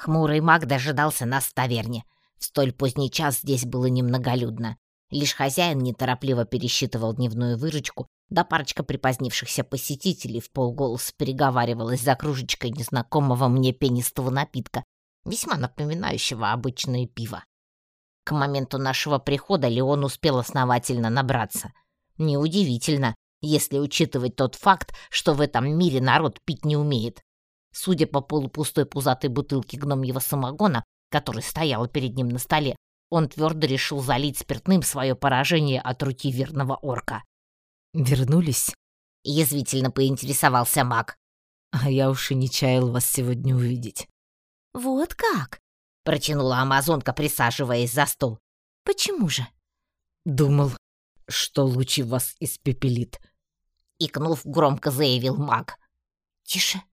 Хмурый маг дожидался нас в таверне. В столь поздний час здесь было немноголюдно. Лишь хозяин неторопливо пересчитывал дневную выручку, да парочка припозднившихся посетителей в полголоса переговаривалась за кружечкой незнакомого мне пенистого напитка, весьма напоминающего обычное пиво. К моменту нашего прихода Леон успел основательно набраться. Неудивительно, если учитывать тот факт, что в этом мире народ пить не умеет. Судя по полупустой пузатой бутылке гномьего самогона, которая стояла перед ним на столе, он твердо решил залить спиртным свое поражение от руки верного орка. «Вернулись?» — язвительно поинтересовался маг. «А я уж и не чаял вас сегодня увидеть». «Вот как?» — протянула амазонка, присаживаясь за стол. «Почему же?» «Думал, что лучи вас испепелит», — икнув, громко заявил маг. «Тише!» —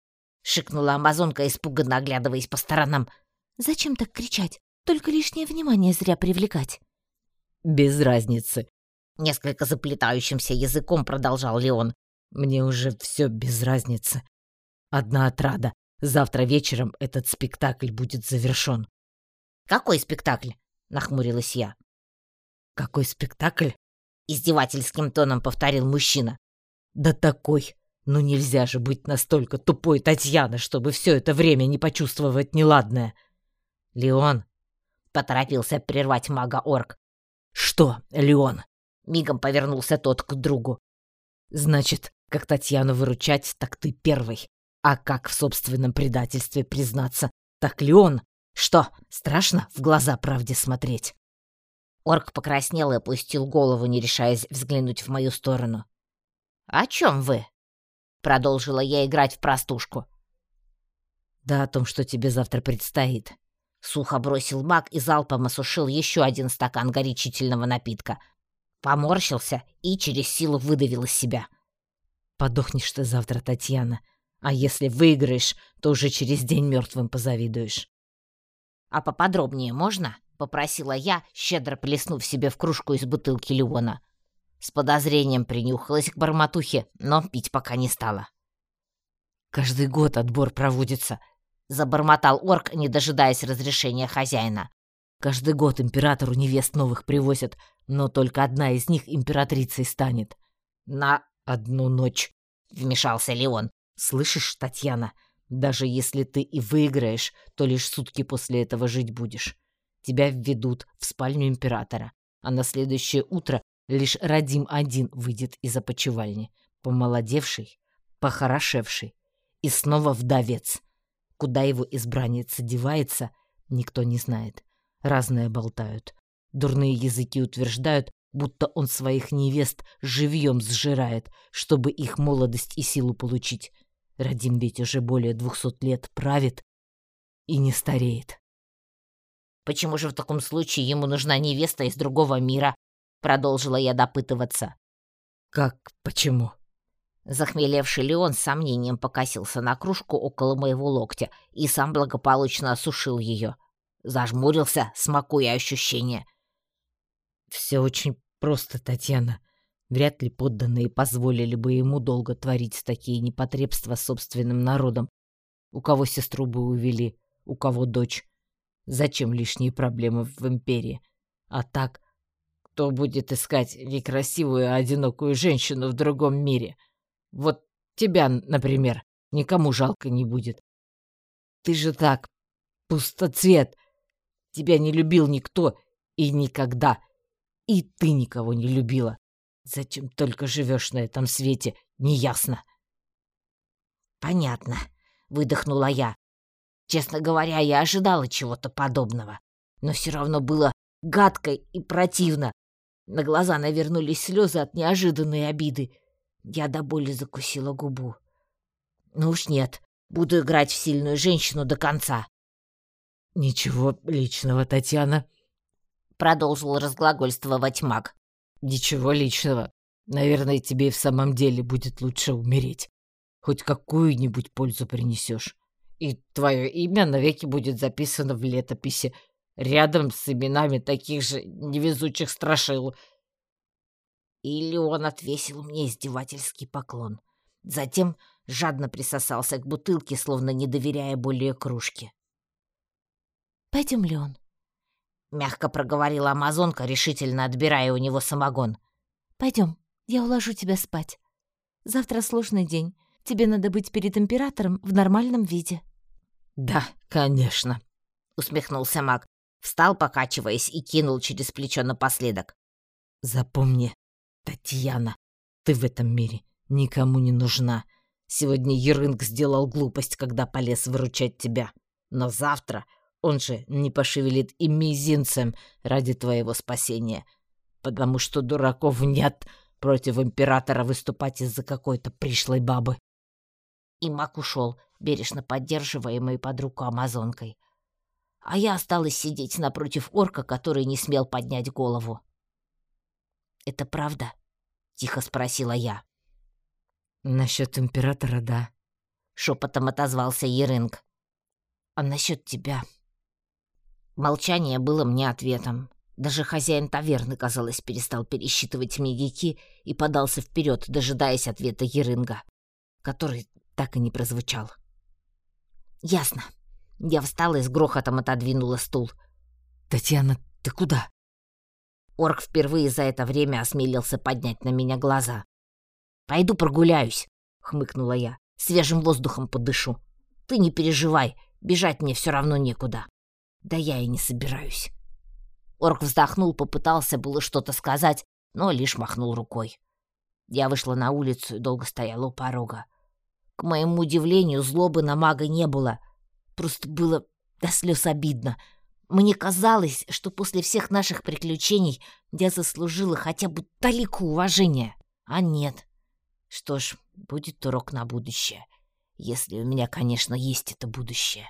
шикнула амазонка, испуганно оглядываясь по сторонам. «Зачем так кричать? Только лишнее внимание зря привлекать». «Без разницы», — несколько заплетающимся языком продолжал Леон. «Мне уже все без разницы. Одна отрада. Завтра вечером этот спектакль будет завершен. «Какой спектакль?» — нахмурилась я. «Какой спектакль?» — издевательским тоном повторил мужчина. «Да такой! Ну нельзя же быть настолько тупой, Татьяна, чтобы все это время не почувствовать неладное!» «Леон!» — поторопился прервать мага-орк. «Что, Леон?» — мигом повернулся тот к другу. «Значит, как Татьяну выручать, так ты первый. А как в собственном предательстве признаться, так Леон что, страшно в глаза правде смотреть?» Орк покраснел и опустил голову, не решаясь взглянуть в мою сторону. «О чем вы?» — продолжила я играть в простушку. «Да о том, что тебе завтра предстоит». Сухо бросил маг и залпом осушил еще один стакан горячительного напитка. Поморщился и через силу выдавил из себя. «Подохнешь ты завтра, Татьяна. А если выиграешь, то уже через день мертвым позавидуешь». «А поподробнее можно?» — попросила я, щедро плеснув себе в кружку из бутылки Леона. С подозрением принюхалась к барматухе, но пить пока не стала. «Каждый год отбор проводится», — забормотал орк, не дожидаясь разрешения хозяина. «Каждый год императору невест новых привозят, но только одна из них императрицей станет». «На одну ночь», — вмешался Леон. «Слышишь, Татьяна, даже если ты и выиграешь, то лишь сутки после этого жить будешь. Тебя введут в спальню императора, а на следующее утро лишь Радим один выйдет из опочивальни, помолодевший, похорошевший, и снова вдовец. Куда его избранница девается, никто не знает. Разное болтают. Дурные языки утверждают, будто он своих невест живьем сжирает, чтобы их молодость и силу получить. Радим ведь уже более двухсот лет правит и не стареет. «Почему же в таком случае ему нужна невеста из другого мира?» Продолжила я допытываться. «Как почему?» Захмелевший Леон с сомнением покосился на кружку около моего локтя и сам благополучно осушил ее. Зажмурился, смакуя ощущения. «Все очень просто, Татьяна. Вряд ли подданные позволили бы ему долго творить такие непотребства собственным народом. У кого сестру бы увели, у кого дочь. Зачем лишние проблемы в империи? А так, кто будет искать некрасивую, одинокую женщину в другом мире? Вот тебя, например, никому жалко не будет. Ты же так, пустоцвет. Тебя не любил никто и никогда. И ты никого не любила. Зачем только живешь на этом свете, неясно. Понятно, выдохнула я. Честно говоря, я ожидала чего-то подобного, но все равно было гадко и противно. На глаза навернулись слезы от неожиданной обиды. Я до боли закусила губу. Ну уж нет, буду играть в сильную женщину до конца. «Ничего личного, Татьяна», — продолжил разглагольствовать маг. Ничего личного. Наверное, тебе и в самом деле будет лучше умереть. Хоть какую-нибудь пользу принесешь. И твое имя навеки будет записано в летописи, рядом с именами таких же невезучих страшил. Или он отвесил мне издевательский поклон. Затем жадно присосался к бутылке, словно не доверяя более кружке. Пойдем, Леон. Мягко проговорила амазонка, решительно отбирая у него самогон. Пойдем, я уложу тебя спать. Завтра сложный день. Тебе надо быть перед императором в нормальном виде. Да, конечно, усмехнулся маг. Встал, покачиваясь, и кинул через плечо напоследок. Запомни, Татьяна, ты в этом мире никому не нужна. Сегодня Ерынг сделал глупость, когда полез выручать тебя. Но завтра он же не пошевелит и мизинцем ради твоего спасения. Потому что дураков нет против императора выступать из-за какой-то пришлой бабы. И маг ушел, бережно поддерживаемый под руку амазонкой. А я осталась сидеть напротив орка, который не смел поднять голову. «Это правда?» — тихо спросила я. «Насчет императора, да», — шепотом отозвался Ерынг. «А насчет тебя?» Молчание было мне ответом. Даже хозяин таверны, казалось, перестал пересчитывать медики и подался вперед, дожидаясь ответа Ерынга, который так и не прозвучал. «Ясно». Я встала и с грохотом отодвинула стул. «Татьяна, ты куда?» Орк впервые за это время осмелился поднять на меня глаза. «Пойду прогуляюсь», — хмыкнула я. «Свежим воздухом подышу. Ты не переживай, бежать мне все равно некуда». Да я и не собираюсь. Орк вздохнул, попытался было что-то сказать, но лишь махнул рукой. Я вышла на улицу и долго стояла у порога. К моему удивлению, злобы на мага не было. Просто было до слез обидно. Мне казалось, что после всех наших приключений я заслужила хотя бы талику уважения. А нет. Что ж, будет урок на будущее. Если у меня, конечно, есть это будущее.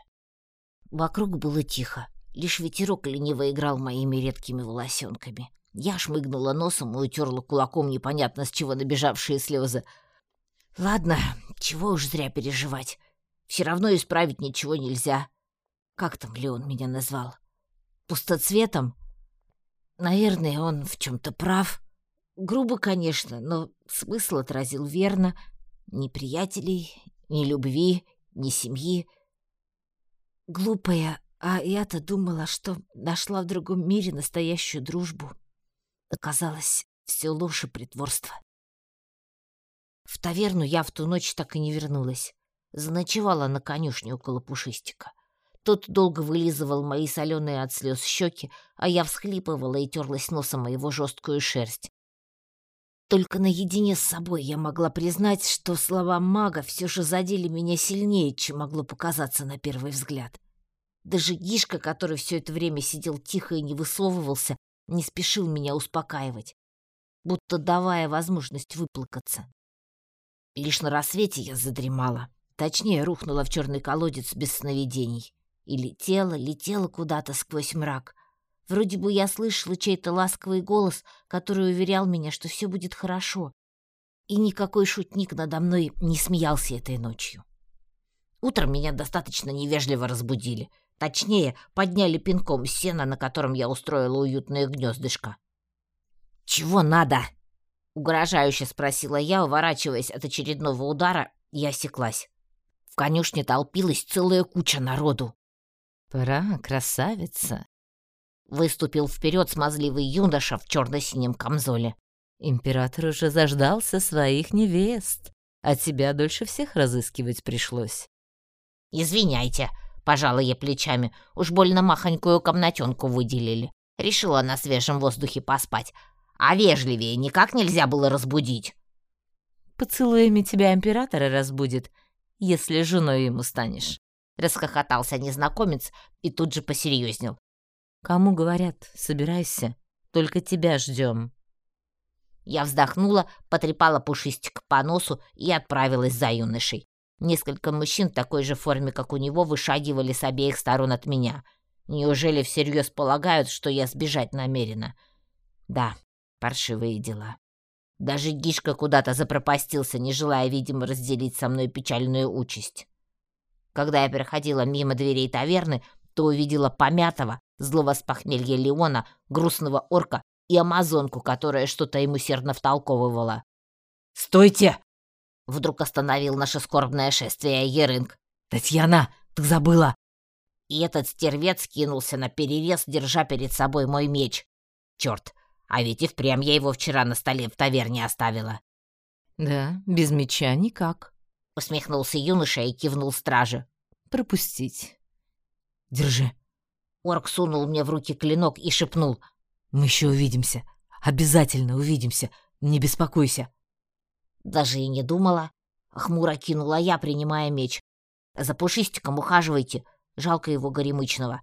Вокруг было тихо. Лишь ветерок лениво играл моими редкими волосенками. Я шмыгнула носом и утерла кулаком непонятно с чего набежавшие слезы. Ладно, чего уж зря переживать. Все равно исправить ничего нельзя. Как там Леон меня назвал? Пустоцветом? Наверное, он в чем-то прав. Грубо, конечно, но смысл отразил верно. Ни приятелей, ни любви, ни семьи. Глупая, а я-то думала, что нашла в другом мире настоящую дружбу. Оказалось, все ложь и притворство. В таверну я в ту ночь так и не вернулась. Заночевала на конюшне около Пушистика. Тот долго вылизывал мои соленые от слез щеки, а я всхлипывала и терлась носом моего жесткую шерсть. Только наедине с собой я могла признать, что слова мага все же задели меня сильнее, чем могло показаться на первый взгляд. Даже Гишка, который все это время сидел тихо и не высовывался, не спешил меня успокаивать, будто давая возможность выплакаться. Лишь на рассвете я задремала, точнее, рухнула в черный колодец без сновидений и летела, летела куда-то сквозь мрак, Вроде бы я слышала чей-то ласковый голос, который уверял меня, что все будет хорошо. И никакой шутник надо мной не смеялся этой ночью. Утром меня достаточно невежливо разбудили. Точнее, подняли пинком сена, на котором я устроила уютное гнездышко. «Чего надо?» — угрожающе спросила я, уворачиваясь от очередного удара, и осеклась. Конюшне толпилась целая куча народу. «Пора, красавица!» Выступил вперед смазливый юноша в черно-синем камзоле. «Император уже заждался своих невест, а тебя дольше всех разыскивать пришлось». «Извиняйте», — пожала я плечами, уж больно махонькую комнатенку выделили. Решила на свежем воздухе поспать. А вежливее никак нельзя было разбудить. «Поцелуями тебя императора разбудит, если женой ему станешь», — расхохотался незнакомец и тут же посерьезнел. Кому говорят, собирайся, только тебя ждем. Я вздохнула, потрепала пушистик по носу и отправилась за юношей. Несколько мужчин в такой же форме, как у него, вышагивали с обеих сторон от меня. Неужели всерьез полагают, что я сбежать намерена? Да, паршивые дела. Даже Гишка куда-то запропастился, не желая, видимо, разделить со мной печальную участь. Когда я переходила мимо дверей таверны, то увидела помятого, злого с похмелья Леона, грустного орка и амазонку, которая что-то ему сердно втолковывала. «Стойте!» Вдруг остановил наше скорбное шествие Ерынг. «Татьяна, ты забыла!» И этот стервец кинулся на перерез, держа перед собой мой меч. Черт, а ведь и впрямь я его вчера на столе в таверне оставила. Да, без меча никак. Усмехнулся юноша и кивнул страже. Пропустить. Держи. Орк сунул мне в руки клинок и шепнул. Мы еще увидимся. Обязательно увидимся. Не беспокойся. Даже и не думала. Хмуро кинула я, принимая меч. За пушистиком ухаживайте. Жалко его горемычного.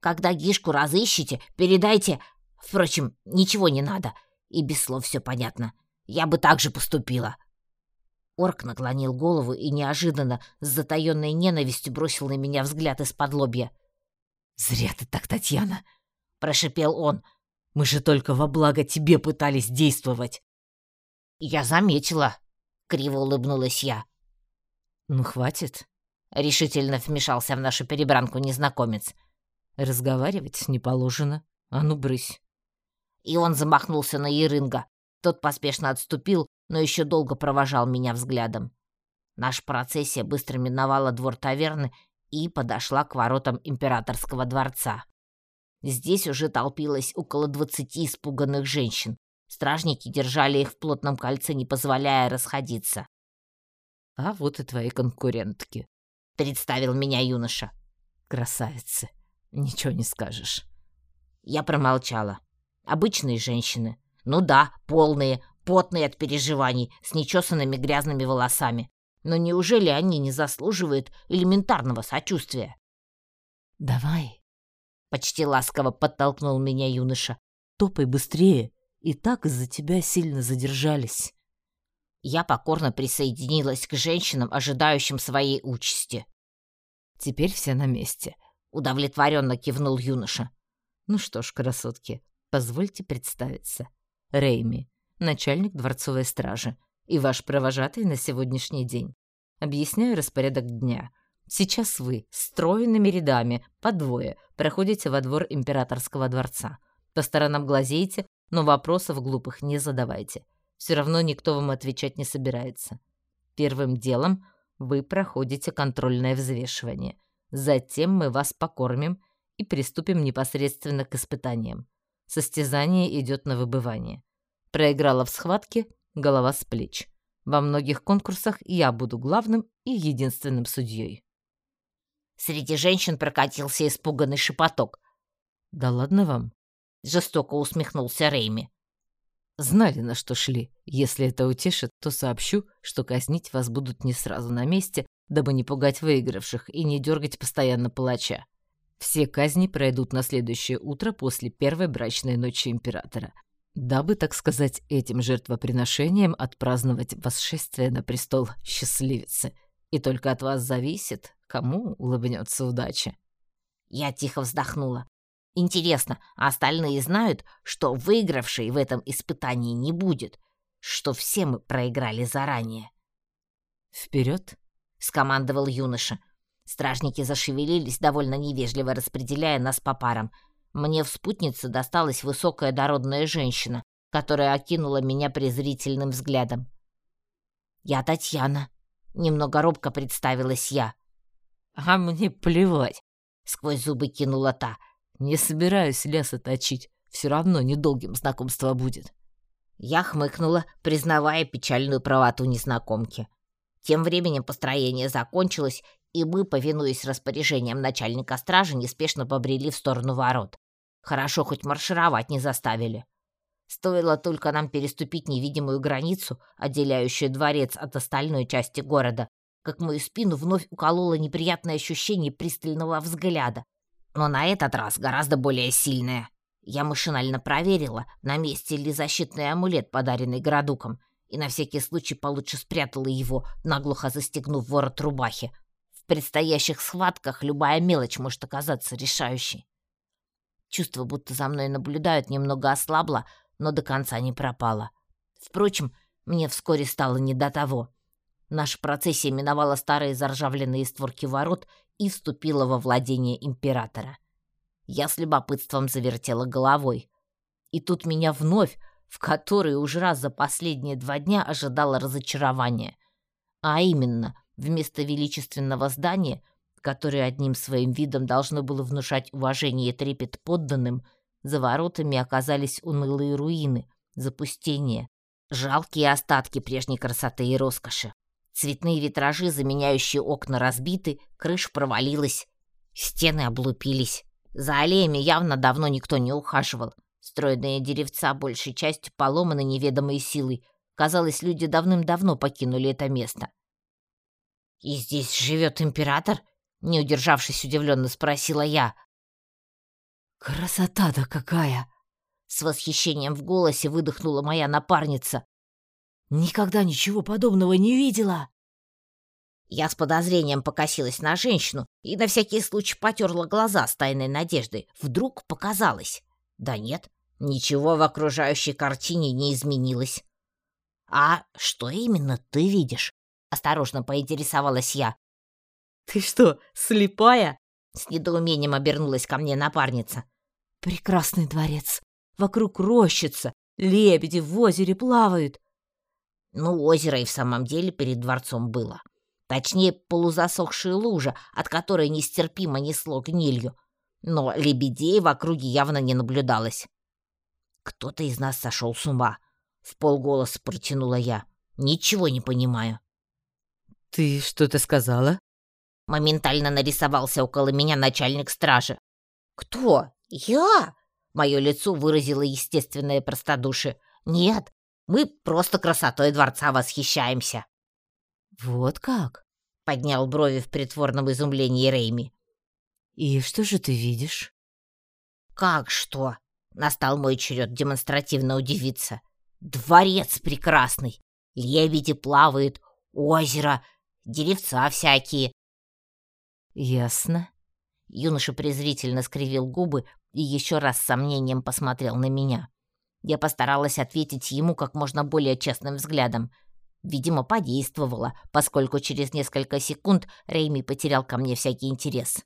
Когда Гишку разыщете, передайте... Впрочем, ничего не надо. И без слов все понятно. Я бы так же поступила. Орк наклонил голову и неожиданно с затаённой ненавистью бросил на меня взгляд из-под лобья. «Зря ты так, Татьяна!» — прошипел он. «Мы же только во благо тебе пытались действовать!» «Я заметила!» — криво улыбнулась я. «Ну, хватит!» — решительно вмешался в нашу перебранку незнакомец. «Разговаривать не положено. А ну, брысь!» И он замахнулся на Ерынга. Тот поспешно отступил, но еще долго провожал меня взглядом. Наша процессия быстро миновала двор таверны и подошла к воротам императорского дворца. Здесь уже толпилось около двадцати испуганных женщин. Стражники держали их в плотном кольце, не позволяя расходиться. «А вот и твои конкурентки», — представил меня юноша. «Красавицы, ничего не скажешь». Я промолчала. Обычные женщины. Ну да, полные, потные от переживаний, с нечесанными грязными волосами. Но неужели они не заслуживают элементарного сочувствия? «Давай», — почти ласково подтолкнул меня юноша, — «топай быстрее, и так из-за тебя сильно задержались». Я покорно присоединилась к женщинам, ожидающим своей участи. «Теперь все на месте», — удовлетворенно кивнул юноша. «Ну что ж, красотки, позвольте представиться. Рейми, начальник дворцовой стражи, и ваш провожатый на сегодняшний день. Объясняю распорядок дня. Сейчас вы, стройными рядами, по двое, проходите во двор императорского дворца. По сторонам глазейте, но вопросов глупых не задавайте. Все равно никто вам отвечать не собирается. Первым делом вы проходите контрольное взвешивание. Затем мы вас покормим и приступим непосредственно к испытаниям. Состязание идет на выбывание. Проиграла в схватке — голова с плеч. Во многих конкурсах я буду главным и единственным судьей. Среди женщин прокатился испуганный шепоток. «Да ладно вам?» — жестоко усмехнулся Рейми. «Знали, на что шли. Если это утешит, то сообщу, что казнить вас будут не сразу на месте, дабы не пугать выигравших и не дергать постоянно палача. Все казни пройдут на следующее утро после первой брачной ночи императора дабы, так сказать, этим жертвоприношением отпраздновать восшествие на престол счастливицы. И только от вас зависит, кому улыбнется удача. Я тихо вздохнула. Интересно, а остальные знают, что выигравшей в этом испытании не будет, что все мы проиграли заранее? Вперед! скомандовал юноша. Стражники зашевелились, довольно невежливо распределяя нас по парам — мне в спутнице досталась высокая дородная женщина, которая окинула меня презрительным взглядом. «Я Татьяна», — немного робко представилась я. «А мне плевать», — сквозь зубы кинула та. «Не собираюсь леса точить, все равно недолгим знакомство будет». Я хмыкнула, признавая печальную правоту незнакомки. Тем временем построение закончилось, и мы, повинуясь распоряжениям начальника стражи, неспешно побрели в сторону ворот. Хорошо, хоть маршировать не заставили. Стоило только нам переступить невидимую границу, отделяющую дворец от остальной части города, как мою спину вновь укололо неприятное ощущение пристального взгляда. Но на этот раз гораздо более сильное. Я машинально проверила, на месте ли защитный амулет, подаренный Градуком, и на всякий случай получше спрятала его, наглухо застегнув ворот рубахи. Предстоящих схватках любая мелочь может оказаться решающей. Чувство, будто за мной наблюдают, немного ослабло, но до конца не пропало. Впрочем, мне вскоре стало не до того. Наша процессия миновала старые заржавленные створки ворот и вступила во владение императора. Я с любопытством завертела головой. И тут меня вновь, в который уже раз за последние два дня ожидало разочарование. А именно, вместо величественного здания которое одним своим видом должно было внушать уважение и трепет подданным, за воротами оказались унылые руины, запустение, жалкие остатки прежней красоты и роскоши. Цветные витражи, заменяющие окна, разбиты, крыша провалилась, стены облупились. За аллеями явно давно никто не ухаживал. Стройные деревца большей частью поломаны неведомой силой. Казалось, люди давным-давно покинули это место. «И здесь живет император?» Не удержавшись, удивленно спросила я. «Красота-то какая!» С восхищением в голосе выдохнула моя напарница. «Никогда ничего подобного не видела!» Я с подозрением покосилась на женщину и на всякий случай потерла глаза с тайной надеждой. Вдруг показалось. Да нет, ничего в окружающей картине не изменилось. «А что именно ты видишь?» — осторожно поинтересовалась я. «Ты что, слепая?» — с недоумением обернулась ко мне напарница. «Прекрасный дворец. Вокруг рощица. Лебеди в озере плавают». Ну, озеро и в самом деле перед дворцом было. Точнее, полузасохшая лужа, от которой нестерпимо несло гнилью. Но лебедей в округе явно не наблюдалось. «Кто-то из нас сошел с ума», — в полголоса протянула я. «Ничего не понимаю». «Ты что-то сказала?» Моментально нарисовался около меня начальник стражи. «Кто? Я?» Мое лицо выразило естественное простодушие. «Нет, мы просто красотой дворца восхищаемся». «Вот как?» — поднял брови в притворном изумлении Рейми. «И что же ты видишь?» «Как что?» — настал мой черед демонстративно удивиться. «Дворец прекрасный! Лебеди плавают, озеро, деревца всякие». «Ясно». Юноша презрительно скривил губы и еще раз с сомнением посмотрел на меня. Я постаралась ответить ему как можно более честным взглядом — Видимо, подействовало, поскольку через несколько секунд Рейми потерял ко мне всякий интерес.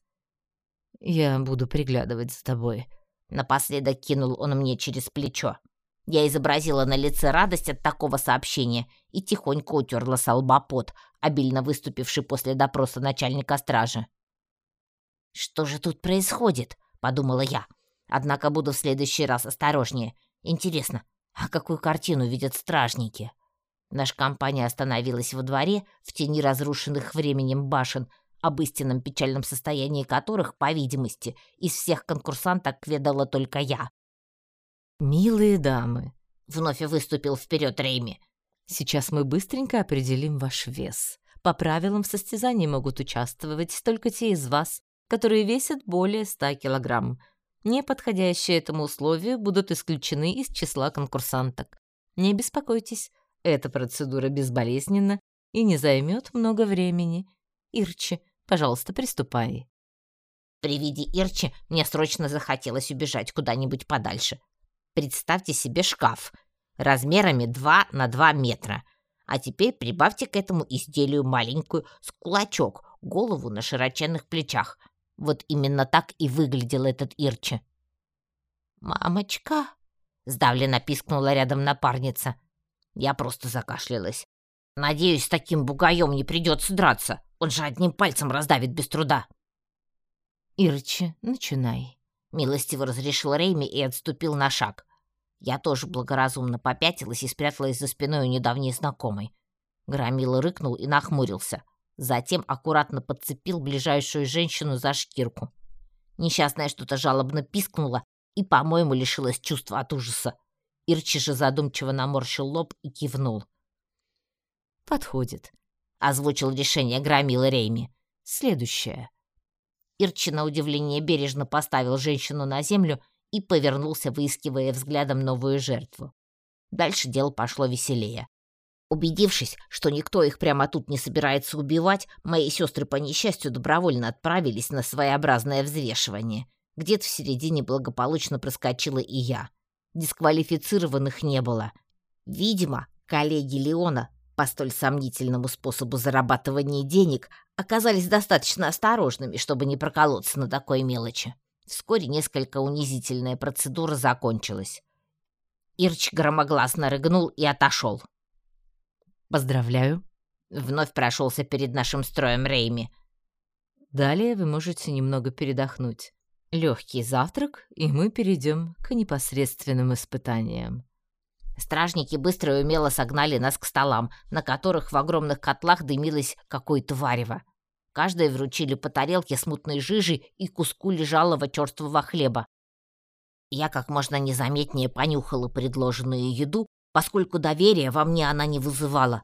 «Я буду приглядывать за тобой», — напоследок кинул он мне через плечо. Я изобразила на лице радость от такого сообщения и тихонько утерла со обильно выступивший после допроса начальника стражи. «Что же тут происходит?» — подумала я. «Однако буду в следующий раз осторожнее. Интересно, а какую картину видят стражники?» Наша компания остановилась во дворе, в тени разрушенных временем башен, об истинном печальном состоянии которых, по видимости, из всех конкурсанток ведала только я. «Милые дамы», — вновь выступил вперед Рейми, — «сейчас мы быстренько определим ваш вес. По правилам в состязании могут участвовать только те из вас, которые весят более 100 килограмм. Не подходящие этому условию будут исключены из числа конкурсанток. Не беспокойтесь, эта процедура безболезненна и не займет много времени. Ирчи, пожалуйста, приступай. При виде Ирчи мне срочно захотелось убежать куда-нибудь подальше. Представьте себе шкаф размерами 2 на 2 метра. А теперь прибавьте к этому изделию маленькую с кулачок, голову на широченных плечах. Вот именно так и выглядел этот Ирчи. «Мамочка!» — сдавленно пискнула рядом напарница. Я просто закашлялась. Надеюсь, с таким бугаем не придется драться. Он же одним пальцем раздавит без труда. Ирчи, начинай. Милостиво разрешил Рейми и отступил на шаг. Я тоже благоразумно попятилась и спряталась за спиной у недавней знакомой. Громила рыкнул и нахмурился. Затем аккуратно подцепил ближайшую женщину за шкирку. Несчастная что-то жалобно пискнула и, по-моему, лишилась чувства от ужаса. Ирчи же задумчиво наморщил лоб и кивнул. «Подходит», — озвучил решение громила Рейми. «Следующее». Ирчи на удивление бережно поставил женщину на землю и повернулся, выискивая взглядом новую жертву. Дальше дело пошло веселее. Убедившись, что никто их прямо тут не собирается убивать, мои сестры по несчастью добровольно отправились на своеобразное взвешивание. Где-то в середине благополучно проскочила и я дисквалифицированных не было. Видимо, коллеги Леона по столь сомнительному способу зарабатывания денег оказались достаточно осторожными, чтобы не проколоться на такой мелочи. Вскоре несколько унизительная процедура закончилась. Ирч громогласно рыгнул и отошел. «Поздравляю», — вновь прошелся перед нашим строем Рейми. Далее вы можете немного передохнуть. Легкий завтрак, и мы перейдем к непосредственным испытаниям. Стражники быстро и умело согнали нас к столам, на которых в огромных котлах дымилось какое-то варево. Каждой вручили по тарелке с мутной жижей и куску лежалого черствого хлеба. Я как можно незаметнее понюхала предложенную еду, поскольку доверия во мне она не вызывала.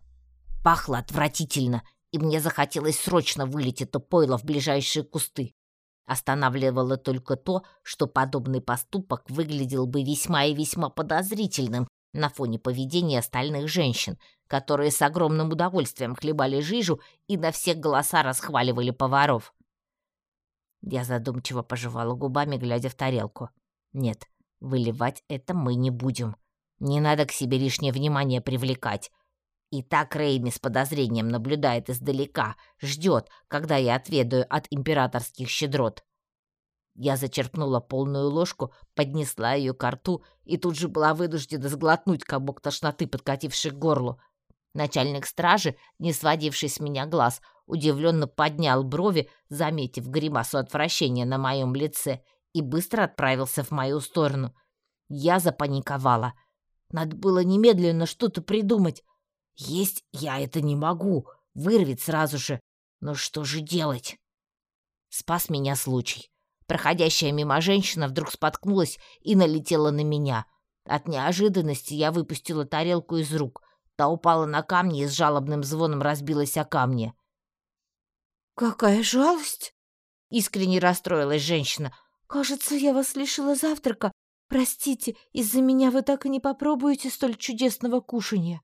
Пахло отвратительно, и мне захотелось срочно вылить это пойло в ближайшие кусты. Останавливало только то, что подобный поступок выглядел бы весьма и весьма подозрительным на фоне поведения остальных женщин, которые с огромным удовольствием хлебали жижу и на всех голоса расхваливали поваров. Я задумчиво пожевала губами, глядя в тарелку. Нет, выливать это мы не будем. Не надо к себе лишнее внимание привлекать. И так Рейми с подозрением наблюдает издалека, ждет, когда я отведаю от императорских щедрот. Я зачерпнула полную ложку, поднесла ее к рту и тут же была вынуждена сглотнуть комок тошноты, подкативший к горлу. Начальник стражи, не сводивший с меня глаз, удивленно поднял брови, заметив гримасу отвращения на моем лице, и быстро отправился в мою сторону. Я запаниковала. Надо было немедленно что-то придумать. Есть я это не могу, вырвет сразу же. Но что же делать? Спас меня случай. Проходящая мимо женщина вдруг споткнулась и налетела на меня. От неожиданности я выпустила тарелку из рук. Та упала на камни и с жалобным звоном разбилась о камни. «Какая жалость!» — искренне расстроилась женщина. «Кажется, я вас лишила завтрака. Простите, из-за меня вы так и не попробуете столь чудесного кушанья».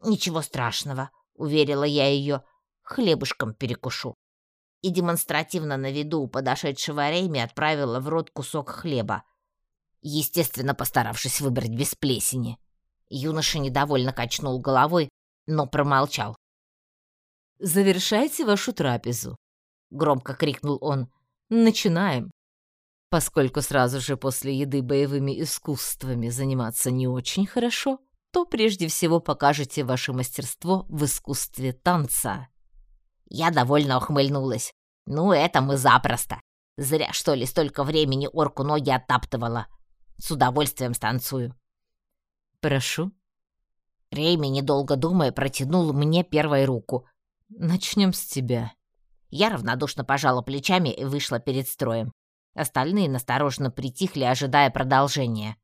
«Ничего страшного», — уверила я ее. «Хлебушком перекушу» и демонстративно на виду у подошедшего Рейми отправила в рот кусок хлеба, естественно, постаравшись выбрать без плесени. Юноша недовольно качнул головой, но промолчал. «Завершайте вашу трапезу», — громко крикнул он. «Начинаем». Поскольку сразу же после еды боевыми искусствами заниматься не очень хорошо, то прежде всего покажете ваше мастерство в искусстве танца. Я довольно ухмыльнулась. Ну, это мы запросто. Зря, что ли, столько времени орку ноги оттаптывала. С удовольствием станцую. Прошу. Рейми, недолго думая, протянул мне первой руку. Начнем с тебя. Я равнодушно пожала плечами и вышла перед строем. Остальные настороженно притихли, ожидая продолжения.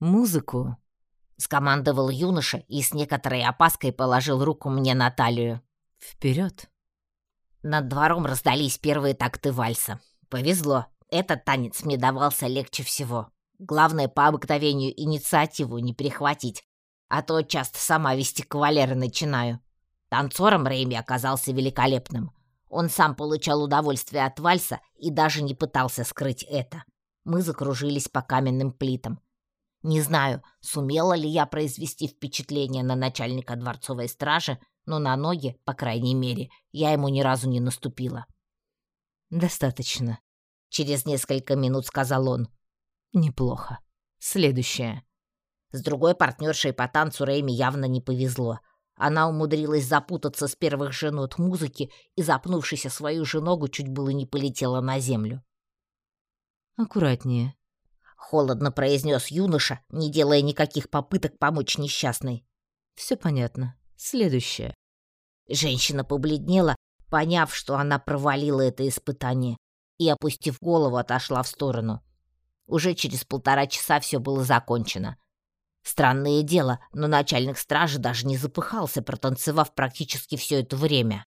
«Музыку», — скомандовал юноша и с некоторой опаской положил руку мне на талию. «Вперед!» Над двором раздались первые такты вальса. Повезло, этот танец мне давался легче всего. Главное, по обыкновению инициативу не перехватить, а то часто сама вести кавалера начинаю. Танцором Рейми оказался великолепным. Он сам получал удовольствие от вальса и даже не пытался скрыть это. Мы закружились по каменным плитам. Не знаю, сумела ли я произвести впечатление на начальника дворцовой стражи, но на ноги, по крайней мере, я ему ни разу не наступила. «Достаточно», — через несколько минут сказал он. «Неплохо. Следующее». С другой партнершей по танцу Рэйми явно не повезло. Она умудрилась запутаться с первых же нот музыки и, запнувшись о свою же ногу, чуть было не полетела на землю. «Аккуратнее», — холодно произнес юноша, не делая никаких попыток помочь несчастной. «Все понятно. Следующее. Женщина побледнела, поняв, что она провалила это испытание, и, опустив голову, отошла в сторону. Уже через полтора часа все было закончено. Странное дело, но начальник стражи даже не запыхался, протанцевав практически все это время.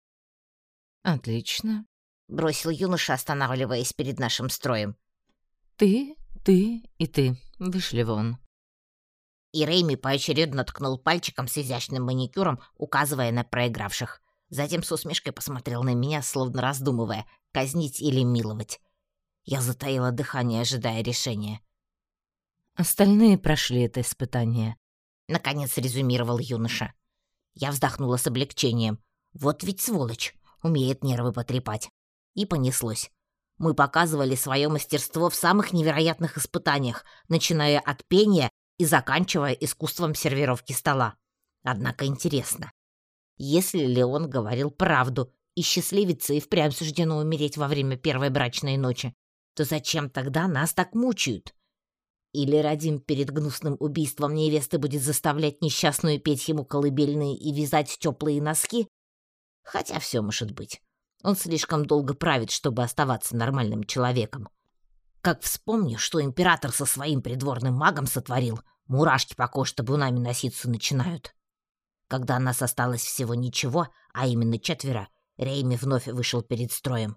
«Отлично», — бросил юноша, останавливаясь перед нашим строем. «Ты, ты и ты. Вышли вон». И Рейми поочередно ткнул пальчиком с изящным маникюром, указывая на проигравших. Затем с усмешкой посмотрел на меня, словно раздумывая, казнить или миловать. Я затаила дыхание, ожидая решения. «Остальные прошли это испытание», — наконец резюмировал юноша. Я вздохнула с облегчением. «Вот ведь сволочь, умеет нервы потрепать». И понеслось. Мы показывали свое мастерство в самых невероятных испытаниях, начиная от пения и заканчивая искусством сервировки стола. Однако интересно, если ли он говорил правду, и счастливице и впрямь суждено умереть во время первой брачной ночи, то зачем тогда нас так мучают? Или Радим перед гнусным убийством невесты будет заставлять несчастную петь ему колыбельные и вязать теплые носки? Хотя все может быть. Он слишком долго правит, чтобы оставаться нормальным человеком. Как вспомню, что император со своим придворным магом сотворил, мурашки по коже табунами носиться начинают. Когда нас осталось всего ничего, а именно четверо, Рейми вновь вышел перед строем.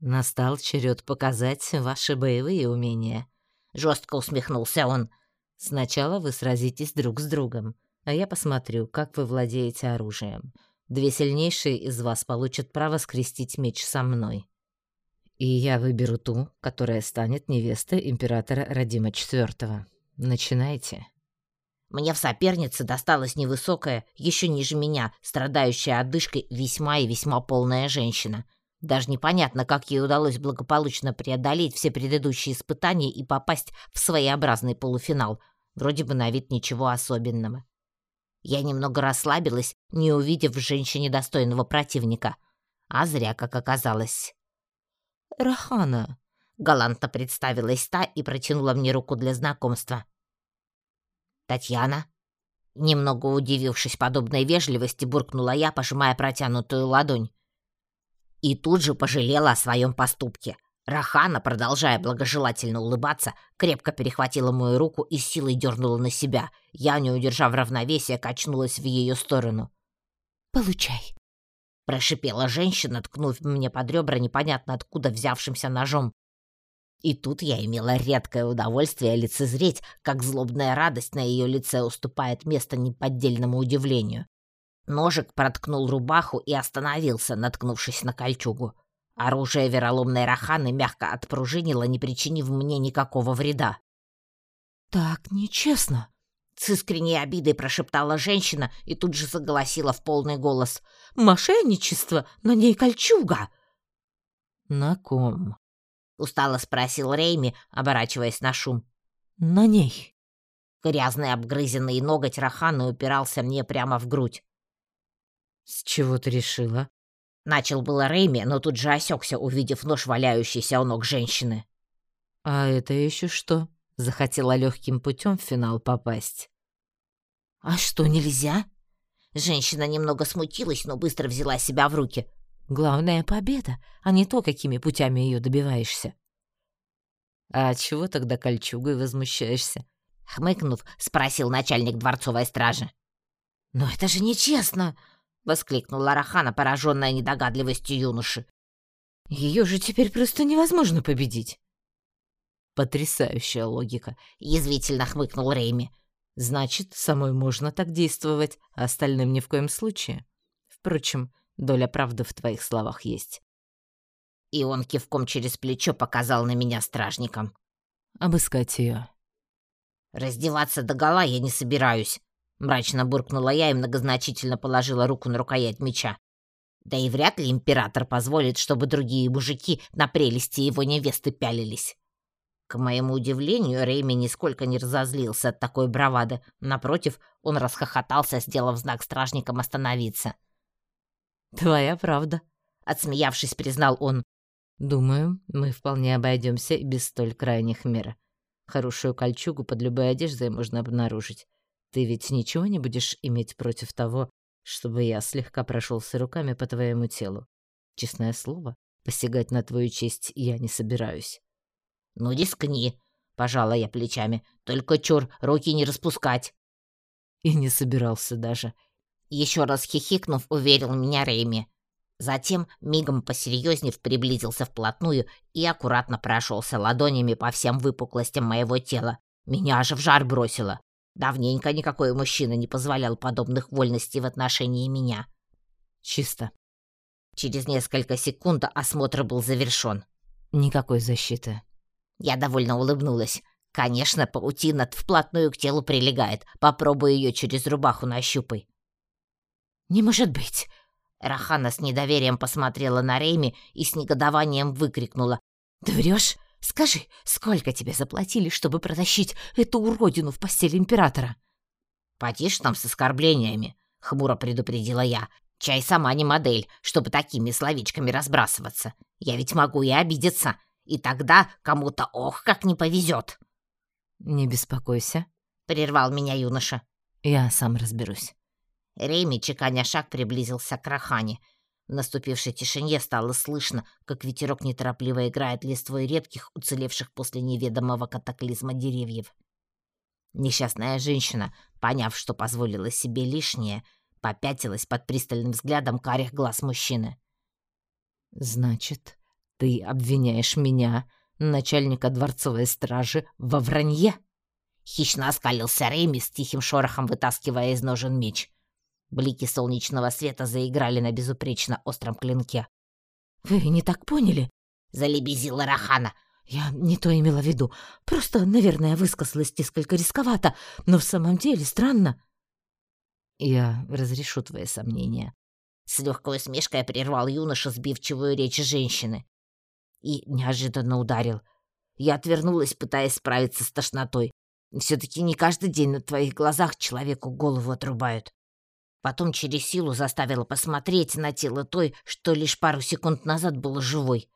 «Настал черед показать ваши боевые умения», — жестко усмехнулся он. «Сначала вы сразитесь друг с другом, а я посмотрю, как вы владеете оружием. Две сильнейшие из вас получат право скрестить меч со мной. И я выберу ту, которая станет невестой императора Радима IV. Начинайте. Мне в сопернице досталась невысокая, еще ниже меня, страдающая одышкой весьма и весьма полная женщина. Даже непонятно, как ей удалось благополучно преодолеть все предыдущие испытания и попасть в своеобразный полуфинал. Вроде бы на вид ничего особенного. Я немного расслабилась, не увидев в женщине достойного противника. А зря, как оказалось. «Рахана», — галантно представилась та и протянула мне руку для знакомства. «Татьяна?» Немного удивившись подобной вежливости, буркнула я, пожимая протянутую ладонь. И тут же пожалела о своем поступке. Рахана, продолжая благожелательно улыбаться, крепко перехватила мою руку и силой дернула на себя. Я, не удержав равновесия, качнулась в ее сторону. «Получай», — прошипела женщина, ткнув мне под ребра непонятно откуда взявшимся ножом. И тут я имела редкое удовольствие лицезреть, как злобная радость на ее лице уступает место неподдельному удивлению. Ножик проткнул рубаху и остановился, наткнувшись на кольчугу. Оружие вероломной Раханы мягко отпружинило, не причинив мне никакого вреда. «Так нечестно!» С искренней обидой прошептала женщина и тут же заголосила в полный голос. «Мошенничество! На ней кольчуга!» «На ком?» — устало спросил Рейми, оборачиваясь на шум. «На ней». Грязный обгрызенный ноготь Раханы упирался мне прямо в грудь. «С чего ты решила?» Начал было Рэйми, но тут же осекся, увидев нож, валяющийся у ног женщины. «А это еще что? Захотела легким путем в финал попасть?» «А что, нельзя?» Женщина немного смутилась, но быстро взяла себя в руки. «Главная победа, а не то, какими путями ее добиваешься». «А чего тогда кольчугой возмущаешься?» Хмыкнув, спросил начальник дворцовой стражи. «Но это же нечестно!» Воскликнула Рахана, пораженная недогадливостью юноши. Ее же теперь просто невозможно победить. Потрясающая логика, язвительно хмыкнул Рейми. Значит, самой можно так действовать, а остальным ни в коем случае. Впрочем, доля правды в твоих словах есть. И он кивком через плечо показал на меня стражникам. Обыскать ее. Раздеваться догола я не собираюсь, Мрачно буркнула я и многозначительно положила руку на рукоять меча. Да и вряд ли император позволит, чтобы другие мужики на прелести его невесты пялились. К моему удивлению, Рейми нисколько не разозлился от такой бравады. Напротив, он расхохотался, сделав знак стражникам остановиться. «Твоя правда», — отсмеявшись, признал он. «Думаю, мы вполне обойдемся без столь крайних мер. Хорошую кольчугу под любой одеждой можно обнаружить. Ты ведь ничего не будешь иметь против того, чтобы я слегка прошелся руками по твоему телу? Честное слово, посягать на твою честь я не собираюсь. Ну, рискни, пожала я плечами. Только чур, руки не распускать. И не собирался даже. Еще раз хихикнув, уверил меня Рейми. Затем, мигом посерьезнев, приблизился вплотную и аккуратно прошелся ладонями по всем выпуклостям моего тела. Меня аж в жар бросило. Давненько никакой мужчина не позволял подобных вольностей в отношении меня. Чисто. Через несколько секунд осмотр был завершен. Никакой защиты. Я довольно улыбнулась. Конечно, паутина вплотную к телу прилегает. Попробуй ее через рубаху нащупай. «Не может быть!» Рахана с недоверием посмотрела на Рейми и с негодованием выкрикнула. «Ты врешь? Скажи, сколько тебе заплатили, чтобы протащить эту уродину в постель императора?» «Потише там с оскорблениями», — хмуро предупредила я. Чай сама не модель, чтобы такими словечками разбрасываться. Я ведь могу и обидеться, и тогда кому-то ох, как не повезет. «Не беспокойся», — прервал меня юноша. «Я сам разберусь». Рейми, чеканя шаг, приблизился к Рахане. В наступившей тишине стало слышно, как ветерок неторопливо играет листвой редких, уцелевших после неведомого катаклизма деревьев. Несчастная женщина, поняв, что позволила себе лишнее, попятилась под пристальным взглядом карих глаз мужчины. «Значит, ты обвиняешь меня, начальника дворцовой стражи, во вранье?» Хищно оскалился Рейми с тихим шорохом, вытаскивая из ножен меч. Блики солнечного света заиграли на безупречно остром клинке. «Вы не так поняли?» — залебезила Рахана. «Я не то имела в виду. Просто, наверное, высказалась несколько рисковато, но в самом деле странно». «Я разрешу твои сомнения». С легкой усмешкой прервал юноша сбивчивую речь женщины. И неожиданно ударил. Я отвернулась, пытаясь справиться с тошнотой. Все-таки не каждый день на твоих глазах человеку голову отрубают. Потом через силу заставила посмотреть на тело той, что лишь пару секунд назад было живой.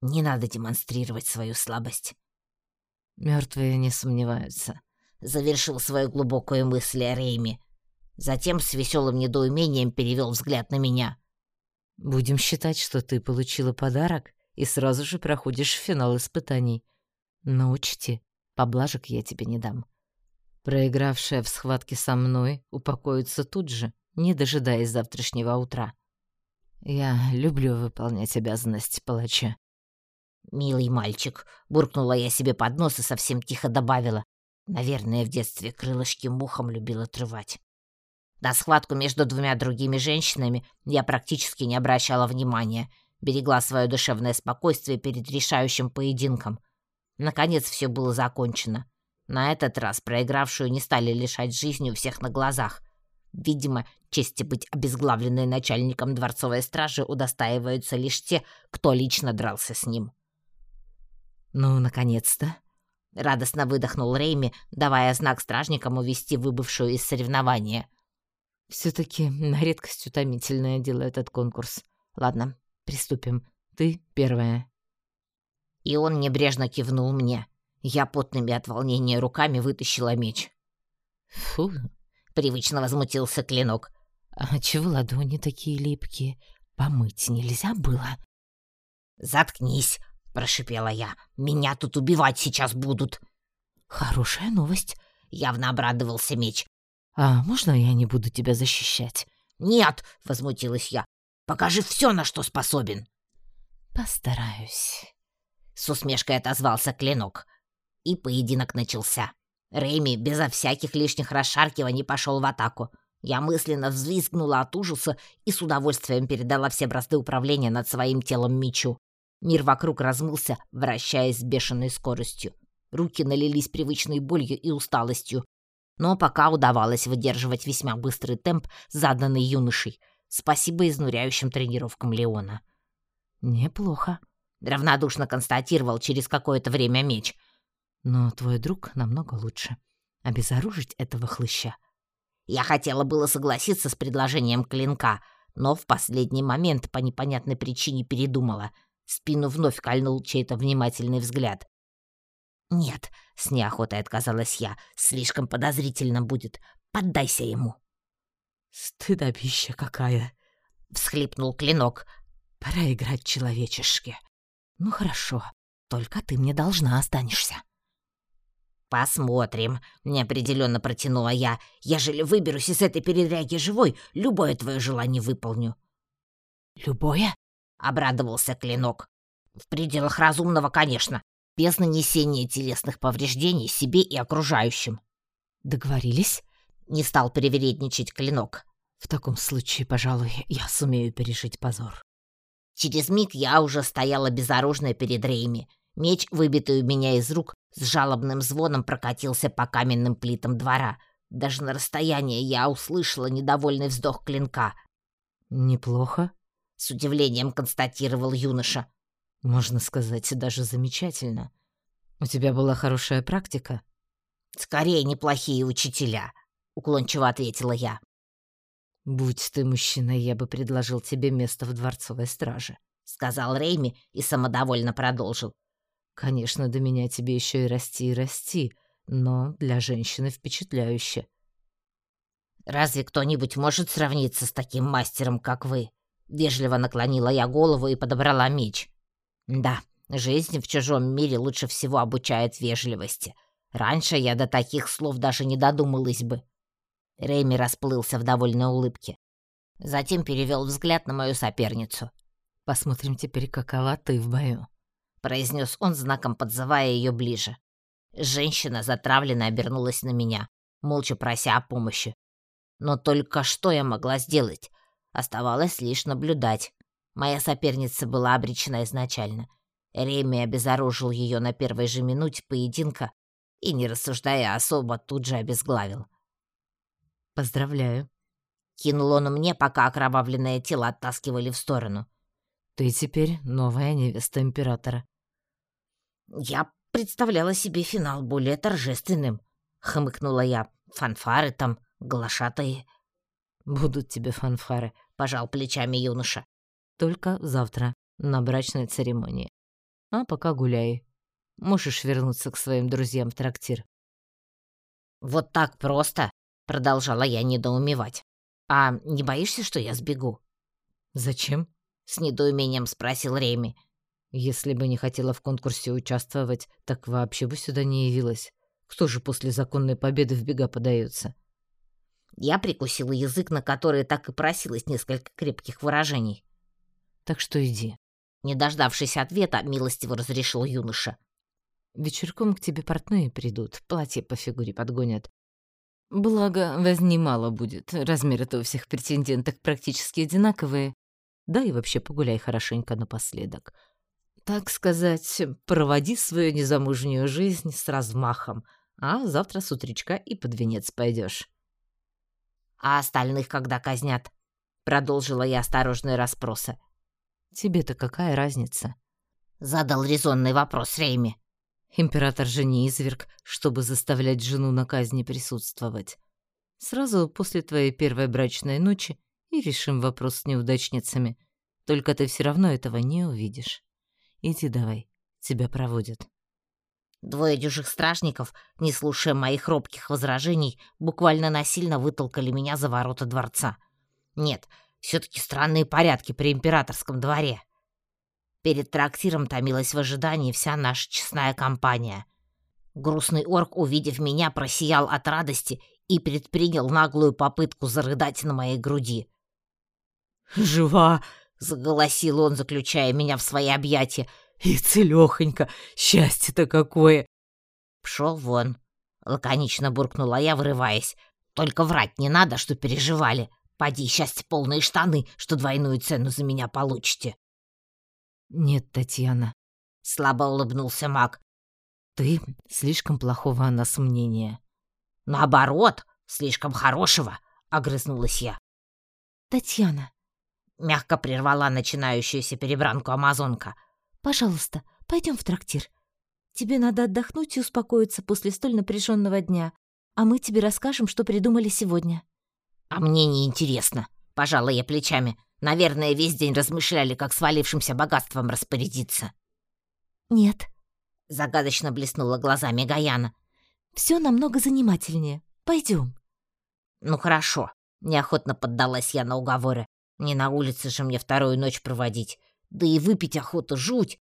Не надо демонстрировать свою слабость. Мертвые не сомневаются. Завершил свою глубокую мысль о Рейме. Затем с веселым недоумением перевел взгляд на меня. «Будем считать, что ты получила подарок и сразу же проходишь финал испытаний. Но учти, поблажек я тебе не дам. Проигравшая в схватке со мной упокоится тут же, не дожидаясь завтрашнего утра. Я люблю выполнять обязанности палача. «Милый мальчик», — буркнула я себе под нос и совсем тихо добавила. Наверное, в детстве крылышки мухом любил отрывать. На схватку между двумя другими женщинами я практически не обращала внимания, берегла свое душевное спокойствие перед решающим поединком. Наконец все было закончено. На этот раз проигравшую не стали лишать жизни у всех на глазах. Видимо, чести быть обезглавленной начальником дворцовой стражи удостаиваются лишь те, кто лично дрался с ним. «Ну, наконец-то!» — радостно выдохнул Рейми, давая знак стражникам увести выбывшую из соревнования — все-таки на редкость утомительное дело этот конкурс. Ладно, приступим. Ты первая. И он небрежно кивнул мне. Я потными от волнения руками вытащила меч. Фу, привычно возмутился клинок. А чего ладони такие липкие? Помыть нельзя было? Заткнись, прошипела я. Меня тут убивать сейчас будут. Хорошая новость. Явно обрадовался меч. «А можно я не буду тебя защищать?» «Нет!» — возмутилась я. «Покажи все, на что способен!» «Постараюсь!» С усмешкой отозвался клинок. И поединок начался. Рэйми безо всяких лишних расшаркиваний пошел в атаку. Я мысленно взвизгнула от ужаса и с удовольствием передала все бразды управления над своим телом мечу. Мир вокруг размылся, вращаясь с бешеной скоростью. Руки налились привычной болью и усталостью но пока удавалось выдерживать весьма быстрый темп, заданный юношей. Спасибо изнуряющим тренировкам Леона. «Неплохо», — равнодушно констатировал через какое-то время меч. «Но твой друг намного лучше. Обезоружить этого хлыща». Я хотела было согласиться с предложением клинка, но в последний момент по непонятной причине передумала. Спину вновь кольнул чей-то внимательный взгляд. «Нет», — с неохотой отказалась я, — «слишком подозрительно будет. Поддайся ему». «Стыдобища какая!» — всхлипнул клинок. «Пора играть человечешки. Ну хорошо, только ты мне должна останешься». «Посмотрим», — неопределенно протянула я. «Ежели выберусь из этой передряги живой, любое твое желание выполню». «Любое?» — обрадовался клинок. «В пределах разумного, конечно без нанесения телесных повреждений себе и окружающим. Договорились? Не стал перевередничать клинок. В таком случае, пожалуй, я сумею пережить позор. Через миг я уже стояла безоружная перед Рейми. Меч, выбитый у меня из рук, с жалобным звоном прокатился по каменным плитам двора. Даже на расстоянии я услышала недовольный вздох клинка. «Неплохо», — с удивлением констатировал юноша. Можно сказать, даже замечательно. У тебя была хорошая практика? Скорее, неплохие учителя, уклончиво ответила я. Будь ты мужчина, я бы предложил тебе место в дворцовой страже, сказал Рейми и самодовольно продолжил. Конечно, до меня тебе еще и расти и расти, но для женщины впечатляюще. Разве кто-нибудь может сравниться с таким мастером, как вы? Вежливо наклонила я голову и подобрала меч. Да, жизнь в чужом мире лучше всего обучает вежливости. Раньше я до таких слов даже не додумалась бы. Рейми расплылся в довольной улыбке. Затем перевел взгляд на мою соперницу. «Посмотрим теперь, какова ты в бою», — произнес он, знаком подзывая ее ближе. Женщина затравленно обернулась на меня, молча прося о помощи. Но только что я могла сделать? Оставалось лишь наблюдать. Моя соперница была обречена изначально. Реми обезоружил ее на первой же минуте поединка и, не рассуждая особо, тут же обезглавил. «Поздравляю», — кинул он мне, пока окровавленное тело оттаскивали в сторону. «Ты теперь новая невеста императора». «Я представляла себе финал более торжественным», — хмыкнула я. «Фанфары там, глашатые». «Будут тебе фанфары», — пожал плечами юноша. «Только завтра, на брачной церемонии. А пока гуляй. Можешь вернуться к своим друзьям в трактир». «Вот так просто?» — продолжала я недоумевать. «А не боишься, что я сбегу?» «Зачем?» — с недоумением спросил Реми. Если бы не хотела в конкурсе участвовать, так вообще бы сюда не явилась. Кто же после законной победы в бега подается? Я прикусила язык, на который так и просилось несколько крепких выражений. Так что иди. Не дождавшись ответа, милостиво разрешил юноша. Вечерком к тебе портные придут, платье по фигуре подгонят. Благо, возни мало будет, размеры-то у всех претенденток практически одинаковые. Да и вообще погуляй хорошенько напоследок так сказать, проводи свою незамужнюю жизнь с размахом, а завтра с утречка и под венец пойдешь. «А остальных когда казнят?» — продолжила я осторожные расспросы. «Тебе-то какая разница?» — задал резонный вопрос Рейми. «Император же не изверг, чтобы заставлять жену на казни присутствовать. Сразу после твоей первой брачной ночи и решим вопрос с неудачницами. Только ты все равно этого не увидишь». Иди давай, тебя проводят». Двое дюжих стражников, не слушая моих робких возражений, буквально насильно вытолкали меня за ворота дворца. Нет, все-таки странные порядки при императорском дворе. Перед трактиром томилась в ожидании вся наша честная компания. Грустный орк, увидев меня, просиял от радости и предпринял наглую попытку зарыдать на моей груди. «Жива!» заголосил он, заключая меня в свои объятия. «И целёхонько! Счастье-то какое!» «Пшёл вон!» — лаконично буркнула я, вырываясь. «Только врать не надо, что переживали. Поди, счастье полные штаны, что двойную цену за меня получите». «Нет, Татьяна», — слабо улыбнулся маг. «Ты слишком плохого о нас мнения». «Наоборот, слишком хорошего», — огрызнулась я. «Татьяна, Мягко прервала начинающуюся перебранку амазонка. «Пожалуйста, пойдем в трактир. Тебе надо отдохнуть и успокоиться после столь напряженного дня, а мы тебе расскажем, что придумали сегодня». «А мне не интересно», — пожала я плечами. «Наверное, весь день размышляли, как свалившимся богатством распорядиться». «Нет», — загадочно блеснула глазами Гаяна. «Все намного занимательнее. Пойдем». «Ну хорошо», — неохотно поддалась я на уговоры. Не на улице же мне вторую ночь проводить. Да и выпить охота жуть.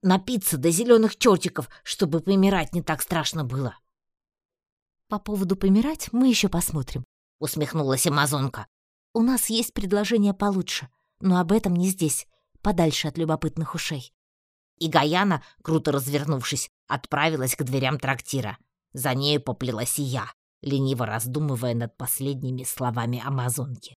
Напиться до зеленых чертиков, чтобы помирать не так страшно было. По поводу помирать мы еще посмотрим, усмехнулась амазонка. У нас есть предложение получше, но об этом не здесь, подальше от любопытных ушей. И Гаяна, круто развернувшись, отправилась к дверям трактира. За нею поплелась и я, лениво раздумывая над последними словами амазонки.